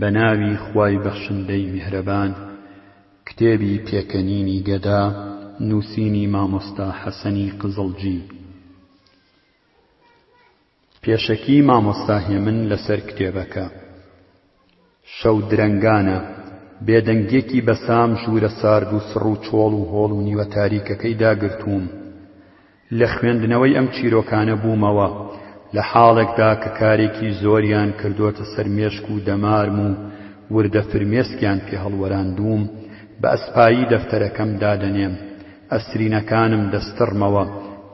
بەناوی خوای بەخشندەی میهرەبان کتێبی پێکەنینی گەدا نووسینی مامۆستا حەسەنی قزڵجی پێشەکی مامۆستا هێمن لەسەر کتێبەکە شەو درەنگانە بێدەنگیەکی بەسام ژوورە سارد و سڕ و چۆڵ و هۆڵ و نیوە تاریکەکەی داگرتووم لە خوێندنەوەی ئەم چیرۆکانە بوومەوە لە حاڵێکدا کە کارێکی زۆریان کردۆتە سەر مێشک و دەمارم و وردە فرمێسکیان پێ هەڵوەراندووم، بە ئەسپایی دەفتەرەکەم دادەنێم، ئەسرینەکانم دەستڕمەوە،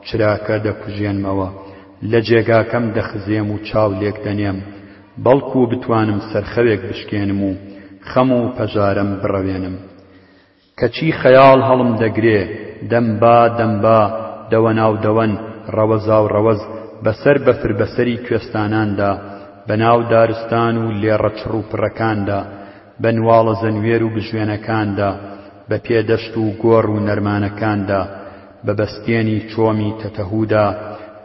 چراکە دەکوژێنمەوە، لە جێگاکەم دەخزێم و چاو لێک دەنێم، بەڵکوو بتوانم سەرخەوێک بشکێنم و خەم و پەژارەم بڕەوێنم. کەچی خەیاڵ هەڵم دەگرێ دەم با دەم با، دەوەناو دەوەن، ڕەوەزاو ڕەوەز، بەسەر بەفر بەسەری کوێستاناندا، بەناو دارستان و لێڕە چڕ و پرەکاندا، بە نواڵە زەنوێر و بژوێنەکاندا، بە پێ دەشت و گۆڕ و نەرمانەکاندا، بە بەستێنی چۆمی تەتەهودا،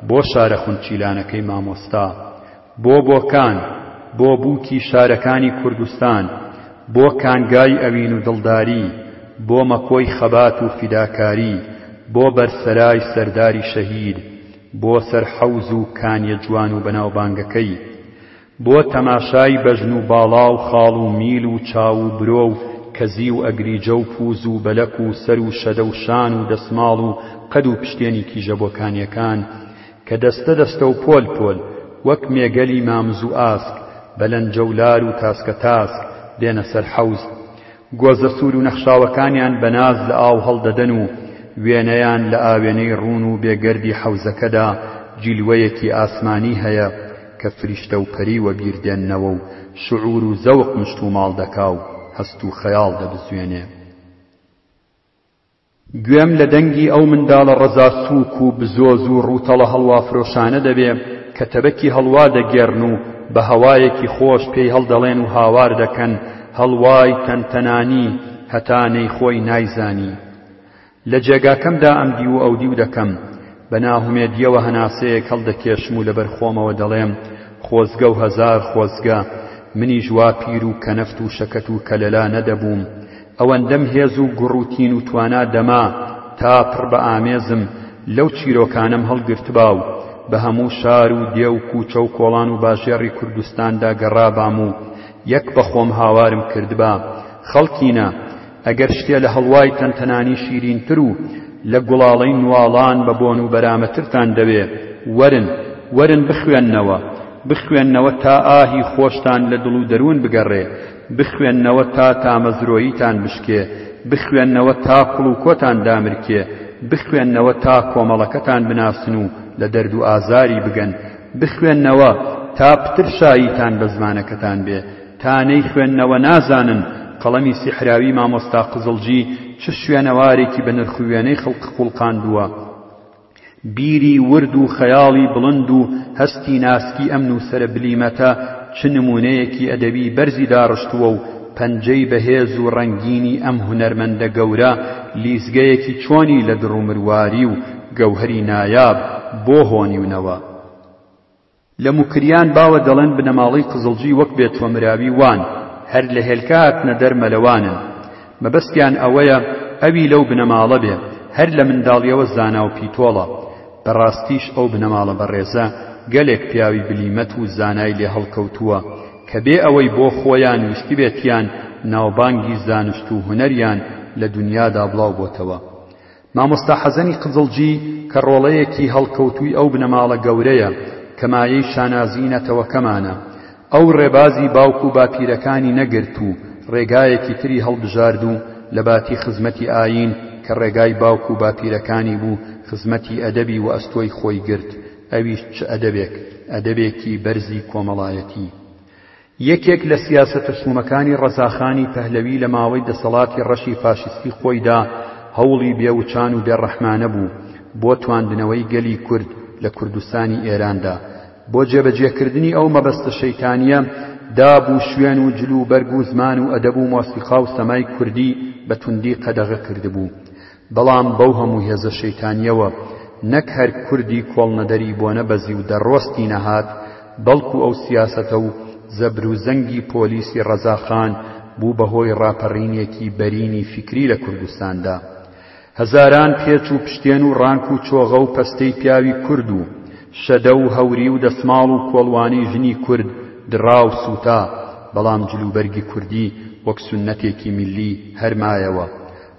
بۆ شارە خونچیلانەکەی مامۆستا. بۆ بۆکان، بۆ بووکی شارەکانی کوردستان، بۆ کانگای ئەوین و دڵداری، بۆ مەکۆی خەبات و فیداکاری، بۆ بەرسەرای سەرداری شەهید، بۆ سەر حەوز و کانیە جوان و بەناوبانگەکەی، بۆ تەماشای بەژن و باڵا و خاڵ و میل و چاو و برۆ و کەزی و ئەگریجە و پووز و بەلەک و سەر و شەدە و شان و دەسماڵ و قەد و پشتێنی کیژە بۆکانییەکان، کە دەستە دەستە و پۆل پۆل وەک مێگەلی مامز و ئاسک، بە لەنجە و لار و تاسکە تاسک دێنە سەر حەوز. گۆزە سوور و نەخشاوەکانیان بە ناز لە ئاو هەڵدەدەن و وێنەیان لە ئاوێنەی ڕوون و بێ گەردی حەوزەکەدا جیلوەیەکی ئاسمانی هەیە کە فریشتە و پەری وەبیر دێننەوە و شعور و زەوق مشتوماڵ دەکا و هەست و خەیاڵ دەبزوێنێ. گوێم لە دەنگی ئەو منداڵە ڕەزا سووک و بزۆز و ڕووتەڵە هەڵوافرۆشانە دەبێ کە تەبەکی هەڵوا دەگێڕن و بە هەوایەکی خۆش پێی هەڵدەڵێن و هاوار دەکەن، هەڵوای تەنتەنانی، هەتا نەیخۆی نایزانی. لە جێگاکەمدا ئەمدیو و ئەودیو دەکەم. بە ناهومێدییەوە هەناسەیەک هەڵدەکێشم و لەبەر خۆمەوە دەڵێم، خۆزگە و هەزار خۆزگە منیش وا پیر و کەنەفت و شەکەت و کەلەلا نەدەبووم، ئەوەندەم هێز و گوڕ و تین و توانا دەما تا پڕ بە ئامێزم لەو چیرۆکانەم هەڵگرتبا و بە هەموو شار و دێ و کووچە و کۆڵان و باژێڕی کوردستاندا گەڕابام و یەک بە خۆم هاوارم کردبا، خەڵکینە! ئەگەر شتێ لە هەڵوای تەنتەنانی شیرینتر و لە گوڵاڵەی نواڵان بە بۆن و بەرامەترتان دەوێ، وەرن، وەرن بخوێننەوە، بخوێننەوە تا ئاهی خۆشتان لە دڵ و دەروون بگەڕێ، بخوێننەوە تا تامەزرۆییتان بشکێ، بخوێننەوە تا کوڵ و کۆتان دامرکێ، بخوێننەوە تا کۆمەڵەکەتان بناسن و لە دەرد و ئازاری بگەن، بخوێننەوە تا پتر شاییتان بە زمانەکەتان بێ، تا نەیخوێننەوە نازانن قەڵەمی سیحراوی مامۆستا قزڵجی چ شوێنەوارێکی بە نرخ و وێنەی خڵقخوڵقاندووە. بیری ورد و خەیاڵی بڵند و هەستی ناسکی ئەم نووسەرە بلیمەتە چ نموونەیەکی ئەدەبی بەرزی داڕشتووە و پەنجەی بەهێز و ڕەنگینی ئەم هونەرمەندە گەورە لیزگەیەکی چۆنی لە دڕ و مرواری و گەوهەری نایاب بۆ هۆنیونەوە. لە موکریان باوە دەڵێن بنەماڵەی قزڵجی وەک بێتۆمراوی وان هەر لە هێلکە هاتنە دەر مەلەوانن مەبەستیان ئەوەیە ئەوی لەو بنەماڵە بێ هەر لە منداڵیەوە زانا و پیتۆڵە بەڕاستیش ئەو بنەماڵە بەڕێزە گەلێک پیاوی بلیمەت و زانای لێ هەڵکەوتووە کە بێ ئەوەی بۆ خۆیان ویستبێتیان ناوبانگی زانست و هونەریان لە دونیادا بڵاو بۆتەوە مامۆستا حەزەنی قزڵجی کە ڕۆڵەیەکی هەڵکەوتووی ئەو بنەماڵە گەورەیە کە مایەی شانازیی نەتەوەکەمانە، ئەو ڕێبازی باوک و باپیرەکانی نەگرت و ڕێگایەکی تری هەڵبژارد و لەباتی خزمەتی ئایین کە ڕێگای باوک و باپیرەکانی بوو، خزمەتی ئەدەبی وەئەستۆی خۆی گرت، ئەویش چ ئەدەبێک، ئەدەبێکی بەرزی کۆمەڵایەتی. یەکێک لە سیاسەت و چوونەکانی ڕەزاخانی پەهلەوی لە ماوەی دەسەڵاتی ڕەشی فاشیستی خۆیدا هەوڵی بێ وچان و بێ ڕەحمانە بوو بۆ تواندنەوەی گەلی کورد لە کوردستانی ئێراندا بۆ جێبەجێ کردنی ئەو مەبەستە شەیتانیە داب و شوێن و جل و بەرگ و زمان و ئەدەب و مۆسیقا و سەمای کوردی بە توندی قەدەغە کردبوو بەڵام بەو هەموو هێزە شەیتانیەوە نەک هەر کوردی کۆڵنەدەری بۆ نەبەزی و دەڕۆستی نەهات، بەڵکو ئەو سیاسەتە و زەبر و زەنگی پۆلیسی ڕەزاخان بوو بە هۆی ڕاپەڕینێکی بەرینی فیکری لە کوردستاندا. هەزاران پێچ و پشتێن و ڕانک و چۆغە و پەستەی پیاوی کورد و شەدە و هەوری و دەسماڵ و کۆڵوانی ژنی کورد دڕا و سووتا، بەڵام جلوبەرگی کوردی وەک سوننەتێکی میللی هەر مایەوە.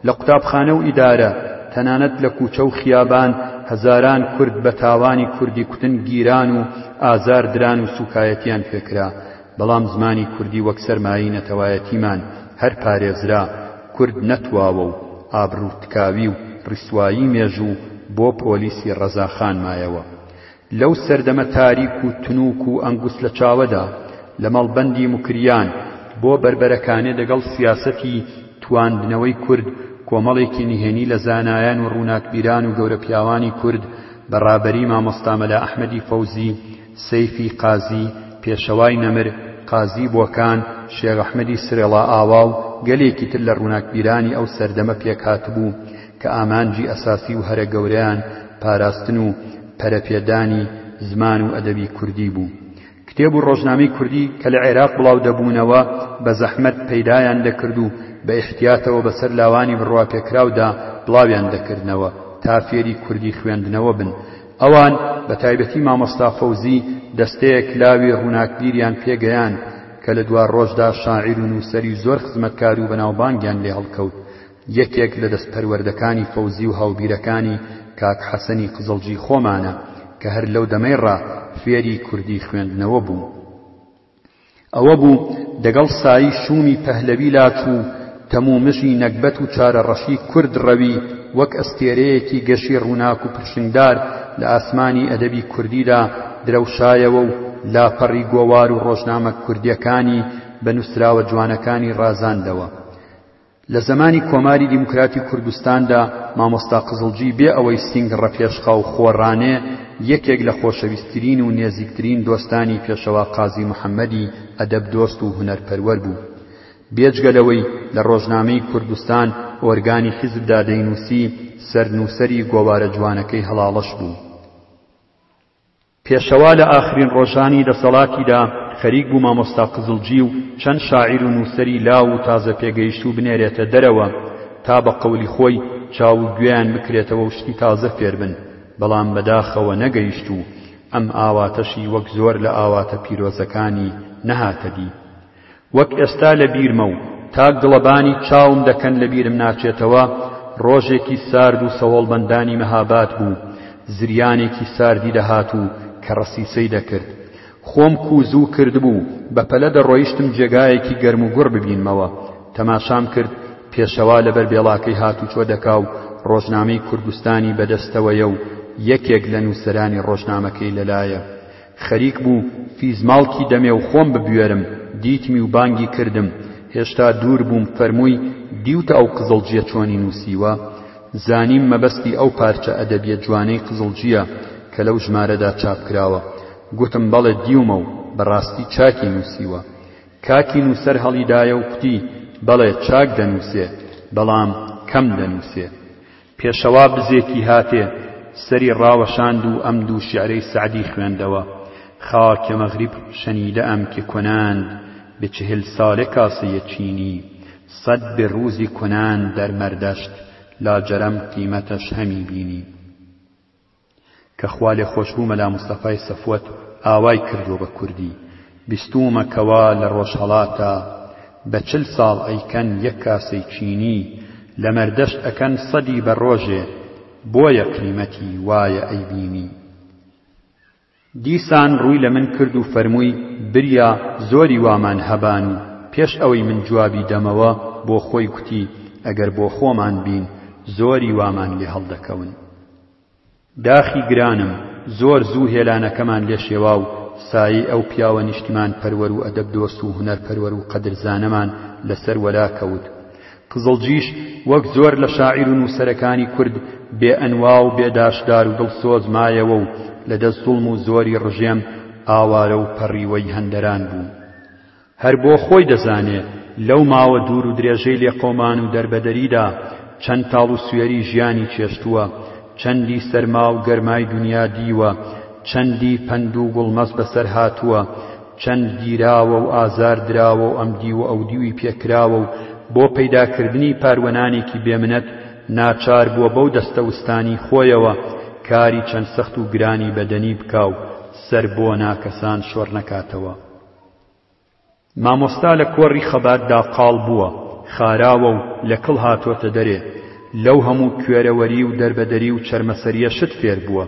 لە قوتابخانە و ئیدارە، تەنانەت لە کوچە و خیابان هەزاران کورد بە تاوانی کوردی کوتن گیران و ئازار دران و سوکایەتیان پێ کرا، بەڵام زمانی کوردی وەک سەرمایەی نەتەوایەتیمان هەر پارێزرا، کورد نەتواوە و ئابڕوو تکاوی و ڕیسوایی مێژوو بۆ پۆلیسی ڕەزاخان مایەوە. لەو سەردەمە تاریک و تنووک و ئەنگوست لە چاوەدا، لە مەڵبەندی موکریان بۆ بەربەرەکانێ دەگەڵ سیاسەتی تواندنەوەی کورد، کۆمەڵێکی نهێنی لە زانایان و ڕووناکبیران و گەورە پیاوانی کورد بە ڕابەری مامۆستا مەلا ئەحمەدی فەوزی، سەیفی قازی، پێشەوای نەمر، قازی بۆکان، شێخ ئەحمەدی سرێڵائاوا و گەلێکی تر لە ڕووناکبیرانی ئەو سەردەمە پێکهاتبوو. کە ئامانجی ئەساسی و هەرە گەورەیان پاراستن و پەرەپێدانی زمان و ئەدەبی کوردی بوو. کتێب و ڕۆژنامەی کوردی کە لە عێراق بڵاو دەبوونەوە بە زەحمەت پەیدایان دەکرد و بە ئیحتیاتەوە بەسەر لاوانی بڕواپێکراودا بڵاویان دەکردنەوە تا فێری کوردی خوێندنەوە بن. ئەوان بە تایبەتی مامۆستا فەوزی دەستەیەک لاوی ڕووناکبیریان پێگەیاند کە لە دواڕۆژدا شاعیر و نووسەری زۆر خزمەتکار و بەناوبانگیان لێ هەڵکەوت. یەکێک لە دەست پەروەردەکانی فەوزی و هاوبیرەکانی کاک حەسەنی قزڵجی خۆمانە کە هەر لەو دەمەی ڕا فێری کوردی خوێندنەوە بووم ئەوە بوو دەگەڵ سایی شوومی پەهلەوی لاچوو تەموو مژی نەگبەت و چارەڕەشی کورد ڕەوی وەک ئەستێرەیەکی گەشی ڕووناک و پرشنگدار لە ئاسمانی ئەدەبی کوردیدا درەوشایەوە و لاپەڕی گۆوار و ڕۆژنامە کوردییەکانی بە نووسراوە جوانەکانی ڕازاندەوە. لە زەمانی کۆماری دیموکراتی کوردستاندا مامۆستا قزڵجی بێ ئەوەی سینگ ڕەپێشخاو خۆ ڕانێ یەکێک لە خۆشەویستترین و نێزیکترین دۆستانی پێشەوا قازی محەمەدی ئەدەب دۆست و هونەر پەروەر بوو بێجگە لەوەی لە ڕۆژنامەی کوردستان ئۆرگانی حیزبدا دەینووسی سەرنووسەری گۆوارە جوانەکەی هەڵاڵەش بوو. پێشەوا لە ئاخرین ڕۆژانی دەسەڵاتیدا خەریک بوو مامۆستا قزڵجی و چەند شاعیر و نووسەری لاو و تازە پێگەیشتوو بنێرێتە دەرەوە تا بە قەولی خۆی چاو و گوێیان بکرێتەوە و شتی تازە فێر بن، بەڵام بەداخەوە نەگەیشت و ئەم ئاواتەشی وەک زۆر لە ئاواتە پیرۆزەکانی نەهاتە دی. وەک ئێستا لە بیرمە و تا گڵەبانی چاوم دەکەن لە بیرم ناچێتەوە، ڕۆژێکی سارد و سەوڵبەندانی مەهاباد بوو، زریانێکی ساردی دەهات و کەڕەسیسەی دەکرد. خۆم کووزوو کردبوو، بە پەلە دەڕۆیشتم جێگایەکی گەرموگوڕ ببینمەوە. تەماشام کرد پێشەوا لەبەر بێڵاکەی هاتوچۆ دەکا و ڕۆژنامەی کوردستانی بە دەستەوەیە و یەکێک لە نووسەرانی ڕۆژنامەکەی لە لایە. خەریک بوو فیزماڵکی دەمێ و خۆم ببوێرم، دیتمی و بانگی کردم، هێشتا دوور بووم، فەرمووی، دیوتە ئەو قزڵجییە چۆنی نووسیوە؟ زانیم مەبەستی ئەو پارچە ئەدەبییە جوانەی قزڵجییە کە لەو ژمارەدا چاپ کراوە. گوتم، بەڵێ دیومە و بەڕاستی چاکی نووسیوە. کاکی نووسەر هەڵیدایە و کوتی، بەڵێ چاک دەنووسێ، بەڵام کەم دەنووسێ. پێشەوا بزێکی هاتێ سەری ڕاوەشاند و ئەم دوو شیعرەی سەعدی خوێندەوە، خاک مغرب شنیده ام که کنند به چهل ساله کاسه چینی، صد به روزی کنند در مردشت، لاجرم قیمتش همی بینی. کە خوا لێ خۆش بوو مەلا مستەفای سەفوەت ئاوای کردووە بە کوردی بیستوومە کەوا لە ڕۆژهەڵاتا بە چل ساڵ ئەیکەن یەک کاسەی چینی لە مەردەشت ئەکەن سەدی بە ڕۆژێ بۆیە قیمەتی وایە ئەیبینی. دیسان ڕووی لە من کرد و فەرمووی، بریا زۆری وامان هەبان و پێش ئەوەی من جوابی دەمەوە بۆ خۆی گوتی، ئەگەر بۆ خۆمان بین زۆری وامان لێ هەڵدەکەون. داخی گرانم، زۆر زوو هێلانەکەمان لێ شێوا و سایەی ئەو پیاوە نیشتیمانپەروەر و ئەدەبدۆست و هونەرپەروەر و قەدرزانەمان لەسەر وەلا کەوت. قزڵجیش وەک زۆر لە شاعیر و نووسەرەکانی کورد بێ ئەنوا و بێ داشدار و دڵسۆز مایەوە و لە دەست زوڵم و زۆری ڕژێم ئاوارە و پەڕیوەی هەندەران بوو. هەر بۆ خۆی دەزانێ لەو ماوە دوور و درێژەی لێقەومان و دەربەدەریدا چەند تاڵ و سوێری ژیانی چێشتووە، چەندی سەرما و گەرمای دونیا دیوە، چەندی پەند و گوڵمەز بە سەر هاتووە، چەند گیراوە و ئازار دراوە و ئەمدیو و ئەودیوی پێ کراوە و بۆ پەیدا کردنی پاروەنانێکی بێ منەت ناچار بووە بەو دەستە وستانی خۆیەوە کاری چەند سەخت و گرانی بەدەنی بکا و سەر بۆ ناکەسان شۆڕ نەکاتەوە. مامۆستا لە کۆڕی خەباتدا قاڵ بووە، خاراوە و لە کڵ هاتۆتە دەرێ، لەو هەموو کوێرەوەری و دەربەدەری و چەرمەسەرییە شت فێر بووە،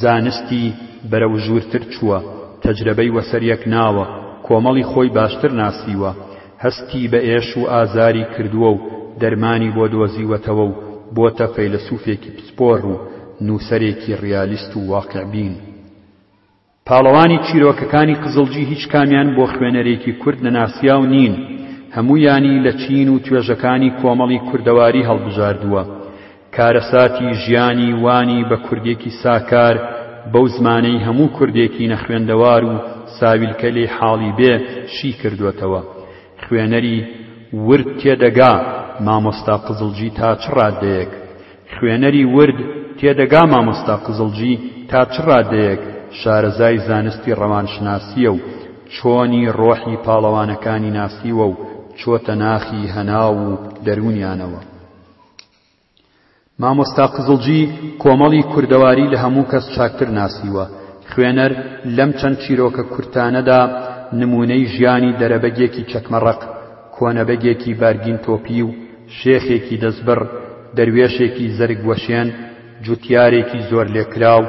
زانستی بەرەو ژوورتر چووە، تەجرەبەی وەسەریەک ناوە، کۆمەڵی خۆی باشتر ناسیوە، هەستی بە ئێش و ئازاری کردووە و دەرمانی بۆ دۆزیوەتەوە و بۆتە فەیلەسوفێکی پسپۆر و نووسەرێکی ڕیالیست و واقیعبین. پاڵەوانی چیرۆکەکانی قزڵجی هیچ کامیان بۆ خوێنەرێکی کورد نەناسیاو نین، هەموویانی لە چین و توێژەکانی کۆمەڵی کوردەواری هەڵبژاردووە، کارەساتی ژیانی وانی بە کوردێکی ساکار بەو زمانەی هەموو کوردێکی نەخوێندەوار و ساویلکە لێی حاڵی بێ شی کردۆتەوە. خوێنەری ورد تێ دەگا مامۆستا قزڵجی تا چ ڕاددەیەک خوێنەری ورد تێ دەگا مامۆستا قزڵجی تا چ ڕاددەیەک شارەزای زانستی ڕەوانشناسییە و چۆنی ڕۆحی پاڵەوانەکانی ناسیوە و چۆتە ناخی هەناو و دەروونیانەوە. مامۆستا قزڵجی کۆمەڵی کوردەواری لە هەموو کەس چاکتر ناسیوە، خوێنەر لەم چەند چیرۆکە کورتانەدا نموونەی ژیانی دەرەبەگێکی چەکمەڕەق، کۆنەبەگێکی بارگین تۆپی و شێخێکی دەستبڕ، دەروێشێکی زەرگ وەشێن، جوتیارێکی زۆرلێکراو،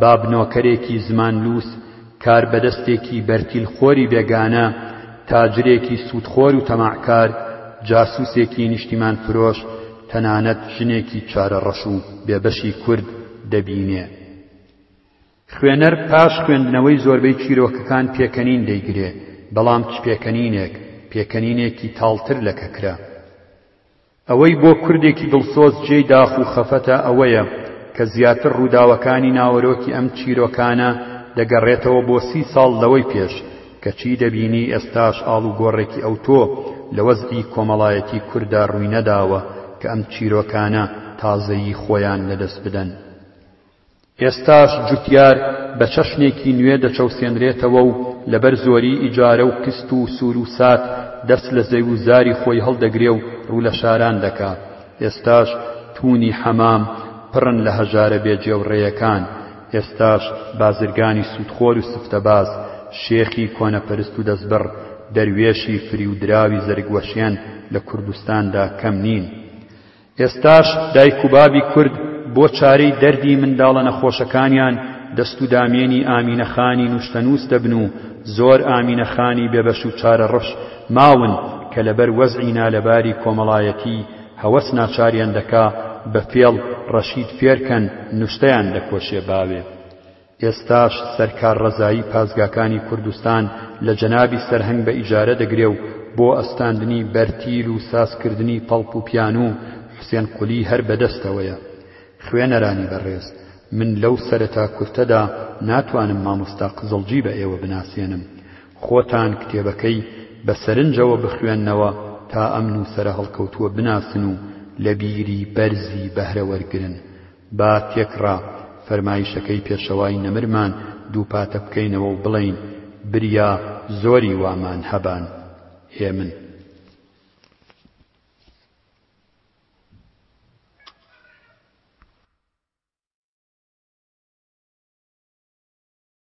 باب نۆکەرێکی زمانلووس، کاربەدەستێکی بەرتیل خۆری بێگانە، تاجرێکی سوودخۆر و تەماعکار، جاسووسێکی نیشتیمان فرۆش، تەنانەت ژنێکی چارەڕەش و بێبەشی کورد دەبینێ. خوێنەر پاش خوێندنەوەی زۆربەی چیرۆکەکان پێکەنین دەیگرێ، بەڵام چ پێکەنینێک، پێکەنینێکی تاڵتر لە کەکرە. ئەوەی بۆ کوردێکی دڵسۆز جێی داخ و خەفەتە ئەوەیە کە زیاتر ڕووداوەکانی ناوەرۆکی ئەم چیرۆکانە دەگەڕێتەوە بۆ سی ساڵ لەوەی پێش، کەچی دەبینی ئێستاش ئاڵوگۆڕێکی ئەوتۆ لە وەزعی کۆمەڵایەتی کورددا ڕووینەداوە کە ئەم چیرۆکانە تازەیی خۆیان لەدەست بدەن. ئێستاش جوتیار بە چەشنێکی نوێ دەچەوسێنرێتەوە و لەبەر زۆری ئیجارە و قیست و سوور و سات دەست لە زەو و زاری خۆی هەڵدەگرێ و ڕوو لە شاران دەکا. ئێستاش توونی حەمام پڕن لە هەژارە بێ جێ و ڕێیەکان. ئێستاش بازرگانی سوودخۆر و سفتەباز، شێخی کۆنەپەرست و دەستبڕ، دەروێشی فریودراوی زەرگوەشێن لە کوردستاندا کەم نین. ئێستاش دایک و بابی کورد بۆ چارەی دەردی منداڵە نەخۆشەکانیان دەست و دامێنی ئامینە خانی نوشتەنووس دەبن و زۆر ئامینە خانی بێبەش و چارەڕەش ماون کە لەبەر وەزعی نالەباری کۆمەڵایەتی هەوەس ناچاریان دەکا بە فێڵ ڕەشید فێرکەن نوشتەیان دەکۆشێ باوێ ئێستاش سەرکار ڕەزایی پازگاکانی کوردستان لە جەنابی سەرهەنگ بە ئیجارە دەگرێ و بۆ ئەستاندنی بەرتیل و سازکردنی پەڵپ و پیانوو حوسێن قولی هەر بە دەستەوەیە. خوێنەرانی بەڕێز، من لەو سەرەتا کورتەدا ناتوانم مامۆستا قزڵجی بە ئێوە بناسێنم. خۆتان کتێبەکەی بە سەرنجەوە بخوێننەوە تا ئەم نووسەرە هەڵکەوتووە بناسن و لە بیری بەرزی بەهرە وەرگرن. با تێکڕا فەرمایشەکەی پێشەوای نەمرمان دووپاتە بکەینەوە و بڵێین، بریا زۆری وامان هەبان. هێمن.